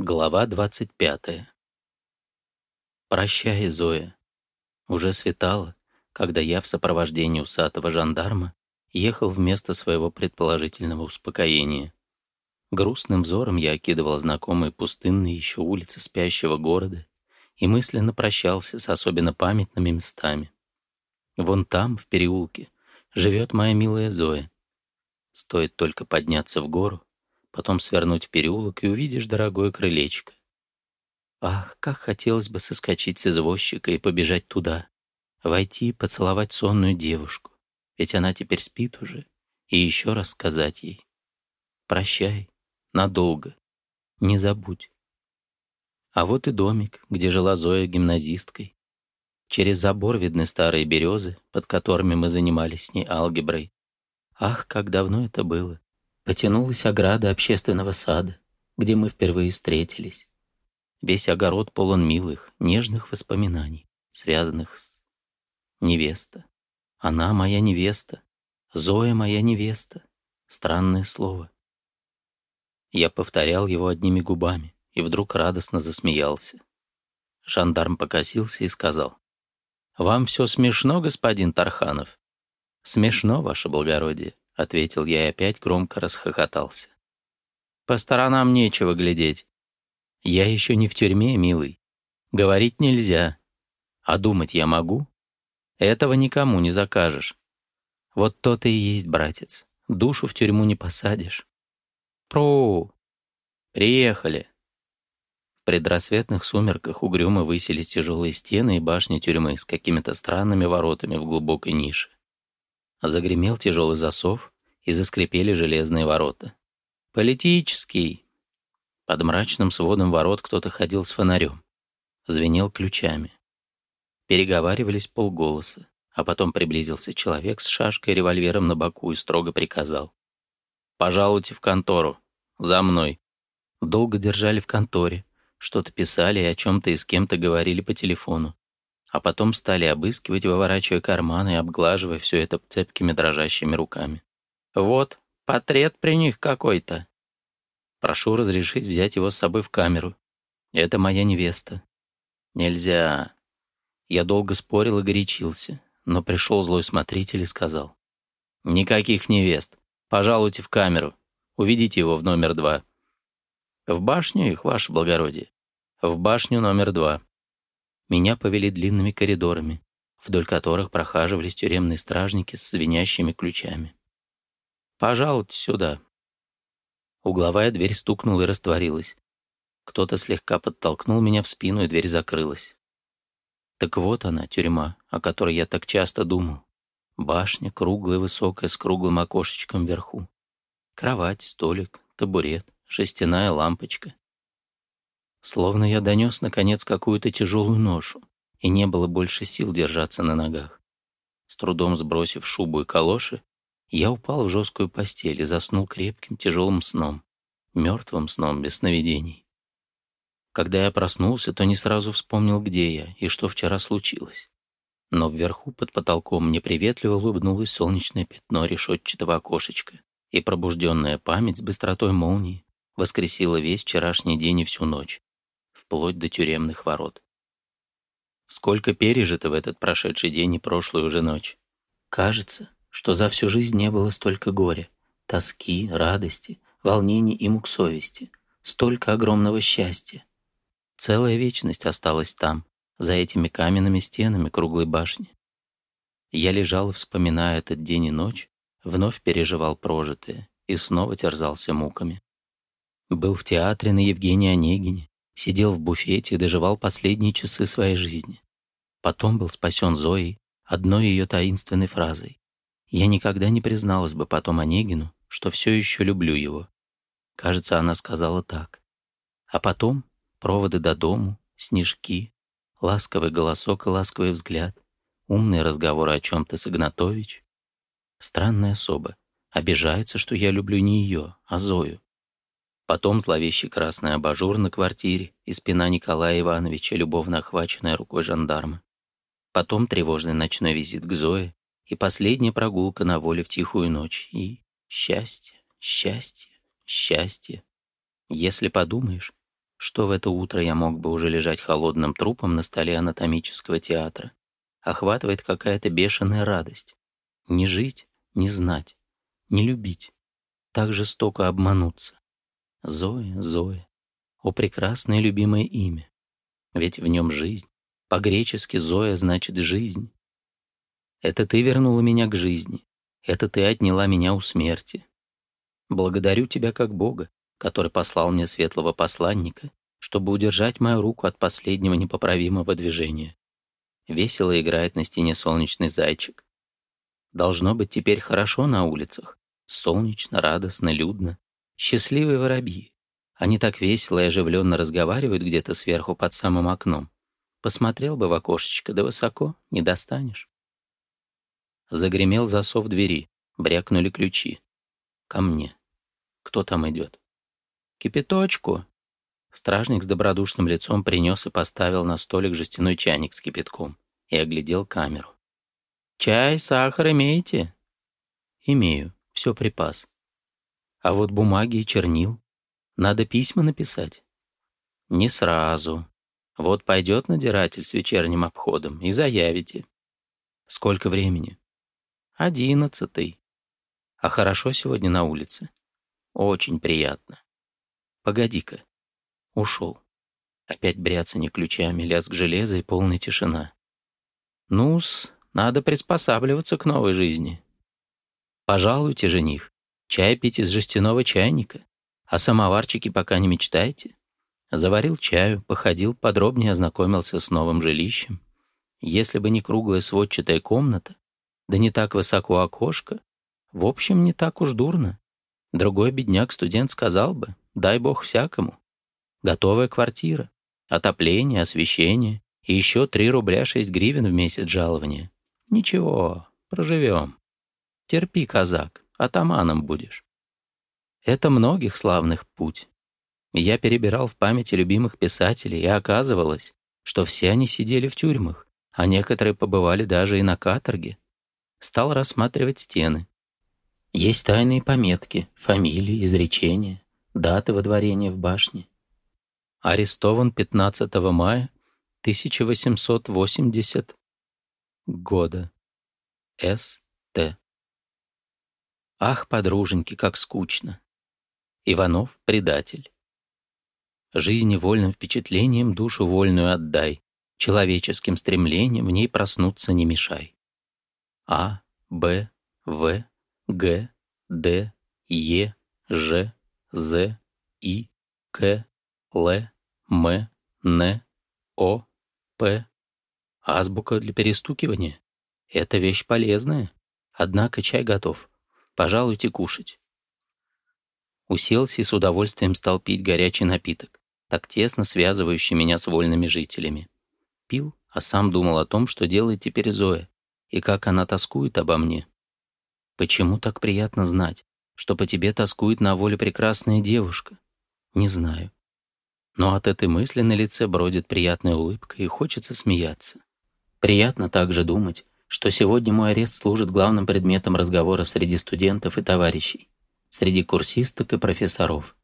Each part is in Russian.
Глава 25. Прощай, Зоя. Уже светало, когда я в сопровождении усатого жандарма ехал в место своего предположительного успокоения. Грустным взором я окидывал знакомые пустынные еще улицы спящего города и мысленно прощался с особенно памятными местами. Вон там, в переулке, живет моя милая Зоя. Стоит только подняться в гору, потом свернуть в переулок и увидишь дорогое крылечко. Ах, как хотелось бы соскочить с извозчика и побежать туда, войти и поцеловать сонную девушку, ведь она теперь спит уже, и еще раз сказать ей. Прощай, надолго, не забудь. А вот и домик, где жила Зоя гимназисткой. Через забор видны старые березы, под которыми мы занимались с ней алгеброй. Ах, как давно это было! потянулась ограда общественного сада, где мы впервые встретились. Весь огород полон милых, нежных воспоминаний, связанных с... Невеста. Она моя невеста. Зоя моя невеста. Странное слово. Я повторял его одними губами и вдруг радостно засмеялся. Жандарм покосился и сказал. «Вам все смешно, господин Тарханов?» «Смешно, ваше благородие», — ответил я и опять громко расхохотался. «По сторонам нечего глядеть. Я еще не в тюрьме, милый. Говорить нельзя. А думать я могу? Этого никому не закажешь. Вот то ты и есть, братец. Душу в тюрьму не посадишь. Про! Приехали!» В предрассветных сумерках угрюмо высились тяжелые стены и башни тюрьмы с какими-то странными воротами в глубокой нише. Загремел тяжелый засов, и заскрипели железные ворота. «Политический!» Под мрачным сводом ворот кто-то ходил с фонарем. Звенел ключами. Переговаривались полголоса, а потом приблизился человек с шашкой и револьвером на боку и строго приказал. «Пожалуйте в контору. За мной». Долго держали в конторе, что-то писали и о чем-то и с кем-то говорили по телефону а потом стали обыскивать, выворачивая карманы и обглаживая все это цепкими дрожащими руками. «Вот, портрет при них какой-то!» «Прошу разрешить взять его с собой в камеру. Это моя невеста». «Нельзя!» Я долго спорил и горячился, но пришел злой смотритель и сказал. «Никаких невест. Пожалуйте в камеру. Увидите его в номер два». «В башню их, ваше благородие?» «В башню номер два», меня повели длинными коридорами, вдоль которых прохаживались тюремные стражники с звенящими ключами. «Пожалуйте сюда». Угловая дверь стукнула и растворилась. Кто-то слегка подтолкнул меня в спину, и дверь закрылась. Так вот она, тюрьма, о которой я так часто думал. Башня, круглая, высокая, с круглым окошечком вверху. Кровать, столик, табурет, шестяная лампочка, Словно я донес, наконец, какую-то тяжелую ношу, и не было больше сил держаться на ногах. С трудом сбросив шубу и калоши, я упал в жесткую постель и заснул крепким тяжелым сном, мертвым сном без сновидений. Когда я проснулся, то не сразу вспомнил, где я и что вчера случилось. Но вверху, под потолком, неприветливо улыбнулось солнечное пятно решетчатого окошечка, и пробужденная память с быстротой молнии воскресила весь вчерашний день и всю ночь, вплоть до тюремных ворот. Сколько пережито в этот прошедший день и прошлую уже ночь. Кажется, что за всю жизнь не было столько горя, тоски, радости, волнений и мук совести, столько огромного счастья. Целая вечность осталась там, за этими каменными стенами круглой башни. Я лежал, вспоминая этот день и ночь, вновь переживал прожитое и снова терзался муками. Был в театре на Евгении Онегине, сидел в буфете и доживал последние часы своей жизни. Потом был спасен Зоей одной ее таинственной фразой. Я никогда не призналась бы потом Онегину, что все еще люблю его. Кажется, она сказала так. А потом проводы до дому, снежки, ласковый голосок и ласковый взгляд, умные разговоры о чем-то с Игнатович. Странная особа. Обижается, что я люблю не ее, а Зою. Потом зловещий красный абажур на квартире и спина Николая Ивановича, любовно охваченная рукой жандарма. Потом тревожный ночной визит к Зое и последняя прогулка на воле в тихую ночь. И счастье, счастье, счастье. Если подумаешь, что в это утро я мог бы уже лежать холодным трупом на столе анатомического театра. Охватывает какая-то бешеная радость. Не жить, не знать, не любить. Так жестоко обмануться. Зоя, Зоя. О, прекрасное любимое имя. Ведь в нем жизнь. По-гречески «Зоя» значит «жизнь». Это ты вернула меня к жизни. Это ты отняла меня у смерти. Благодарю тебя как Бога, который послал мне светлого посланника, чтобы удержать мою руку от последнего непоправимого движения. Весело играет на стене солнечный зайчик. Должно быть теперь хорошо на улицах. Солнечно, радостно, людно. Счастливые воробьи. Они так весело и оживленно разговаривают где-то сверху под самым окном. Посмотрел бы в окошечко, да высоко не достанешь. Загремел засов двери, брякнули ключи. Ко мне. Кто там идет? Кипяточку. Стражник с добродушным лицом принес и поставил на столик жестяной чайник с кипятком и оглядел камеру. «Чай, сахар имеете?» «Имею. Все припас. А вот бумаги и чернил. Надо письма написать. Не сразу. Вот пойдет надиратель с вечерним обходом и заявите. Сколько времени? Одиннадцатый. А хорошо сегодня на улице. Очень приятно. Погоди-ка. Ушел. Опять бряцание ключами, лязг железа и полная тишина. Нус, надо приспосабливаться к новой жизни. Пожалуйте, жених. Чай пить из жестяного чайника. О самоварчике пока не мечтайте. Заварил чаю, походил, подробнее ознакомился с новым жилищем. Если бы не круглая сводчатая комната, да не так высоко окошко, в общем, не так уж дурно. Другой бедняк-студент сказал бы, дай бог всякому. Готовая квартира, отопление, освещение и еще 3 рубля 6 гривен в месяц жалования. Ничего, проживем. Терпи, казак, атаманом будешь. Это многих славных путь. Я перебирал в памяти любимых писателей, и оказывалось, что все они сидели в тюрьмах, а некоторые побывали даже и на каторге. Стал рассматривать стены. Есть тайные пометки, фамилии, изречения, даты водворения в башне. Арестован 15 мая 1880 года. С. Ах, подруженьки, как скучно. Иванов — предатель. Жизни вольным впечатлением душу вольную отдай, человеческим стремлением в ней проснуться не мешай. А, Б, В, Г, Д, Е, Ж, З, И, К, Л, М, Н, О, П. Азбука для перестукивания — это вещь полезная. Однако чай готов — Пожалуйте кушать». Уселся и с удовольствием стал пить горячий напиток, так тесно связывающий меня с вольными жителями. Пил, а сам думал о том, что делает теперь Зоя, и как она тоскует обо мне. Почему так приятно знать, что по тебе тоскует на воле прекрасная девушка? Не знаю. Но от этой мысли на лице бродит приятная улыбка и хочется смеяться. Приятно также думать, что сегодня мой арест служит главным предметом разговоров среди студентов и товарищей, среди курсисток и профессоров.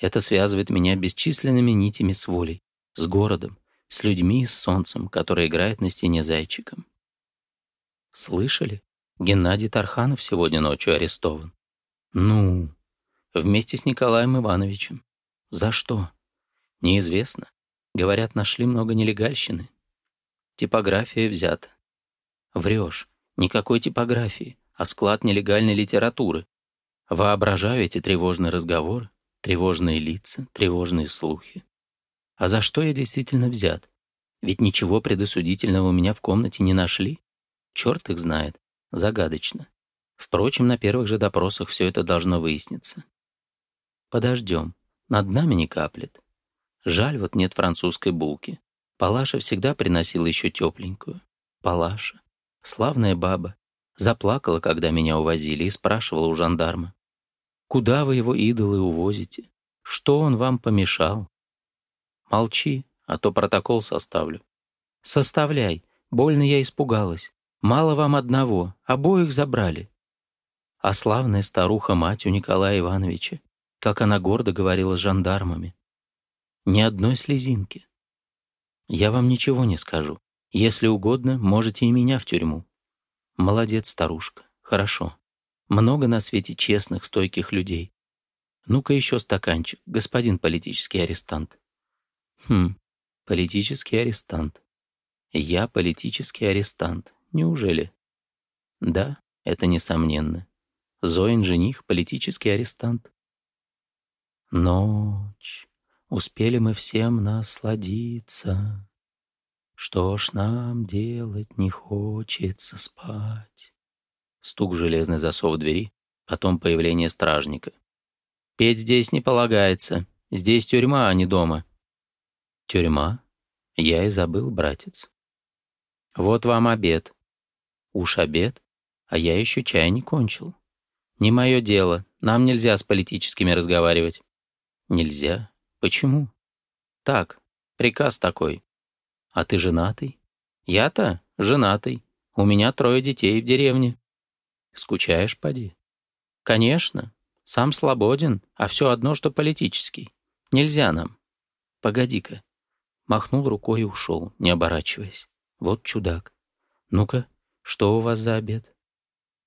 Это связывает меня бесчисленными нитями с волей, с городом, с людьми и с солнцем, которое играет на стене зайчиком. Слышали? Геннадий Тарханов сегодня ночью арестован. Ну, вместе с Николаем Ивановичем. За что? Неизвестно. Говорят, нашли много нелегальщины. Типография взята. Врешь. Никакой типографии, а склад нелегальной литературы. Воображаю эти тревожные разговоры, тревожные лица, тревожные слухи. А за что я действительно взят? Ведь ничего предосудительного у меня в комнате не нашли. Черт их знает. Загадочно. Впрочем, на первых же допросах все это должно выясниться. Подождем. Над нами не каплет. Жаль, вот нет французской булки. Палаша всегда приносила еще тепленькую. Палаша. Славная баба. Заплакала, когда меня увозили, и спрашивала у жандарма. «Куда вы его идолы увозите? Что он вам помешал?» «Молчи, а то протокол составлю». «Составляй. Больно я испугалась. Мало вам одного. Обоих забрали». А славная старуха-мать у Николая Ивановича, как она гордо говорила с жандармами. «Ни одной слезинки. Я вам ничего не скажу. Если угодно, можете и меня в тюрьму. Молодец, старушка. Хорошо. Много на свете честных, стойких людей. Ну-ка еще стаканчик, господин политический арестант. Хм, политический арестант. Я политический арестант. Неужели? Да, это несомненно. Зоин жених — политический арестант. Ночь. Успели мы всем насладиться. Что ж нам делать, не хочется спать. Стук в железный засов двери, потом появление стражника. Петь здесь не полагается. Здесь тюрьма, а не дома. Тюрьма? Я и забыл, братец. Вот вам обед. Уж обед, а я еще чай не кончил. Не мое дело, нам нельзя с политическими разговаривать. Нельзя? Почему? Так, приказ такой. А ты женатый? Я-то женатый. У меня трое детей в деревне. Скучаешь, поди? Конечно. Сам свободен, а все одно, что политический. Нельзя нам. Погоди-ка. Махнул рукой и ушел, не оборачиваясь. Вот чудак. Ну-ка, что у вас за обед?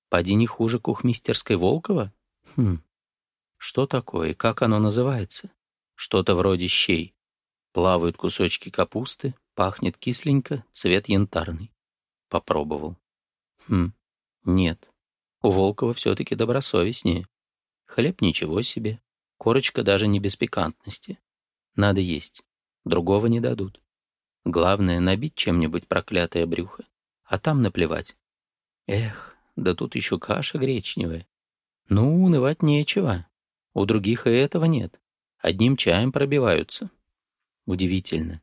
Поди не хуже кухмистерской Волкова? Хм. Что такое? Как оно называется? Что-то вроде щей. Плавают кусочки капусты, Пахнет кисленько, цвет янтарный. Попробовал. Хм, нет. У Волкова все-таки добросовестнее. Хлеб ничего себе. Корочка даже не без пикантности. Надо есть. Другого не дадут. Главное, набить чем-нибудь проклятое брюхо. А там наплевать. Эх, да тут еще каша гречневая. Ну, унывать нечего. У других и этого нет. Одним чаем пробиваются. Удивительно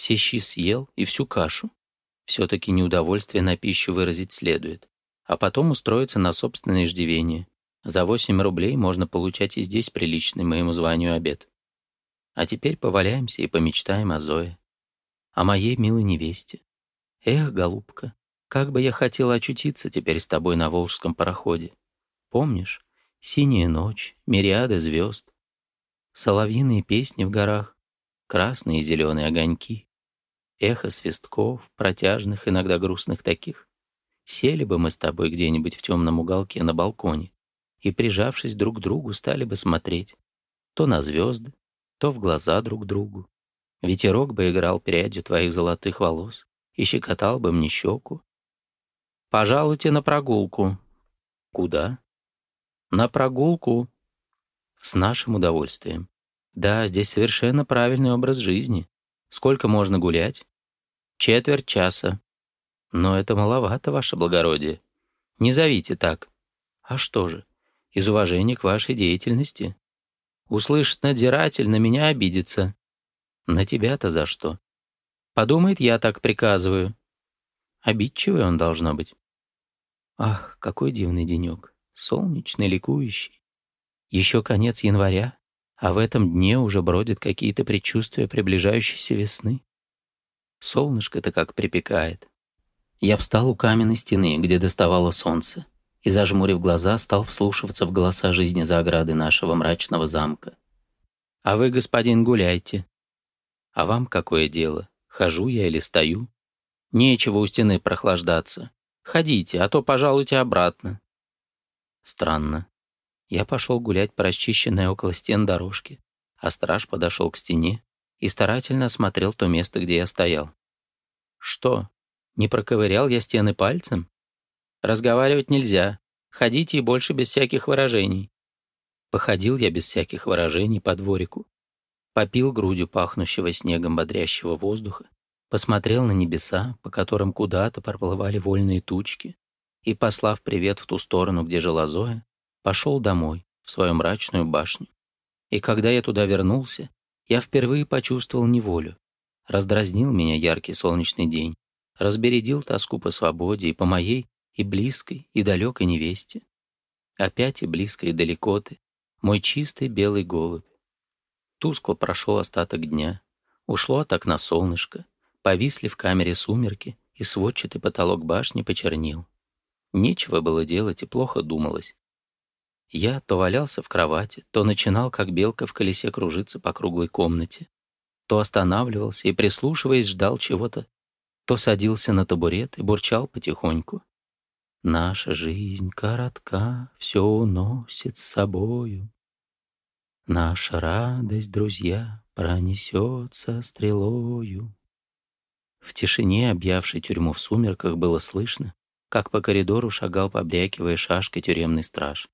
все щи съел и всю кашу? Все-таки неудовольствие на пищу выразить следует. А потом устроиться на собственное иждивение. За 8 рублей можно получать и здесь приличный моему званию обед. А теперь поваляемся и помечтаем о Зое. О моей милой невесте. Эх, голубка, как бы я хотел очутиться теперь с тобой на волжском пароходе. Помнишь? Синяя ночь, мириады звезд, соловьиные песни в горах, красные и зеленые огоньки эхо свистков, протяжных, иногда грустных таких. Сели бы мы с тобой где-нибудь в темном уголке на балконе и, прижавшись друг к другу, стали бы смотреть то на звезды, то в глаза друг другу. Ветерок бы играл прядью твоих золотых волос и щекотал бы мне щеку. «Пожалуйте на прогулку». «Куда?» «На прогулку». «С нашим удовольствием». «Да, здесь совершенно правильный образ жизни. Сколько можно гулять? Четверть часа. Но это маловато, ваше благородие. Не зовите так. А что же? Из уважения к вашей деятельности. Услышит надзиратель, на меня обидится. На тебя-то за что? Подумает, я так приказываю. Обидчивый он должно быть. Ах, какой дивный денек. Солнечный, ликующий. Еще конец января, а в этом дне уже бродят какие-то предчувствия приближающейся весны. Солнышко-то как припекает. Я встал у каменной стены, где доставало солнце, и, зажмурив глаза, стал вслушиваться в голоса жизни за ограды нашего мрачного замка. «А вы, господин, гуляйте. А вам какое дело? Хожу я или стою? Нечего у стены прохлаждаться. Ходите, а то пожалуйте обратно». Странно. Я пошел гулять по расчищенной около стен дорожке, а страж подошел к стене, и старательно осмотрел то место, где я стоял. «Что? Не проковырял я стены пальцем? Разговаривать нельзя. Ходите и больше без всяких выражений». Походил я без всяких выражений по дворику. Попил грудью пахнущего снегом бодрящего воздуха, посмотрел на небеса, по которым куда-то проплывали вольные тучки, и, послав привет в ту сторону, где жила Зоя, пошел домой, в свою мрачную башню. И когда я туда вернулся, я впервые почувствовал неволю. Раздразнил меня яркий солнечный день, разбередил тоску по свободе и по моей, и близкой, и далекой невесте. Опять и близко, и далеко ты, мой чистый белый голубь. Тускло прошел остаток дня, ушло от окна солнышко, повисли в камере сумерки, и сводчатый потолок башни почернил. Нечего было делать и плохо думалось, я то валялся в кровати, то начинал, как белка в колесе, кружиться по круглой комнате, то останавливался и, прислушиваясь, ждал чего-то, то садился на табурет и бурчал потихоньку. «Наша жизнь коротка, все уносит с собою. Наша радость, друзья, пронесется стрелою». В тишине, объявшей тюрьму в сумерках, было слышно, как по коридору шагал, побрякивая шашкой, тюремный страж.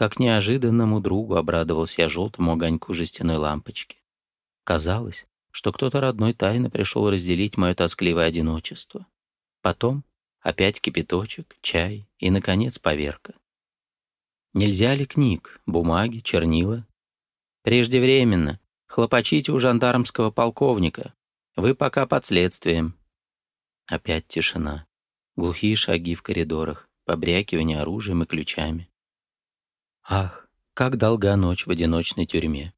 Как неожиданному другу обрадовался я желтому огоньку жестяной лампочки. Казалось, что кто-то родной тайно пришел разделить мое тоскливое одиночество. Потом опять кипяточек, чай и, наконец, поверка. Нельзя ли книг, бумаги, чернила? Преждевременно. Хлопочите у жандармского полковника. Вы пока под следствием. Опять тишина. Глухие шаги в коридорах, побрякивание оружием и ключами. Ах, как долга ночь в одиночной тюрьме.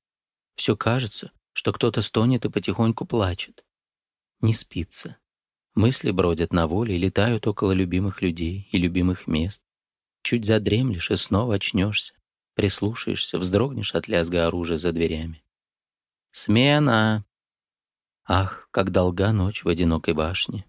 Все кажется, что кто-то стонет и потихоньку плачет. Не спится. Мысли бродят на воле и летают около любимых людей и любимых мест. Чуть задремлешь и снова очнешься, прислушаешься, вздрогнешь от лязга оружия за дверями. «Смена!» Ах, как долга ночь в одинокой башне,